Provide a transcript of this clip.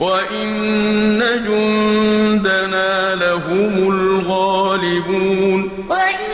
وَإِنَّ جُندَنَا لَهُمُ الْغَالِبُونَ وَإِنَّ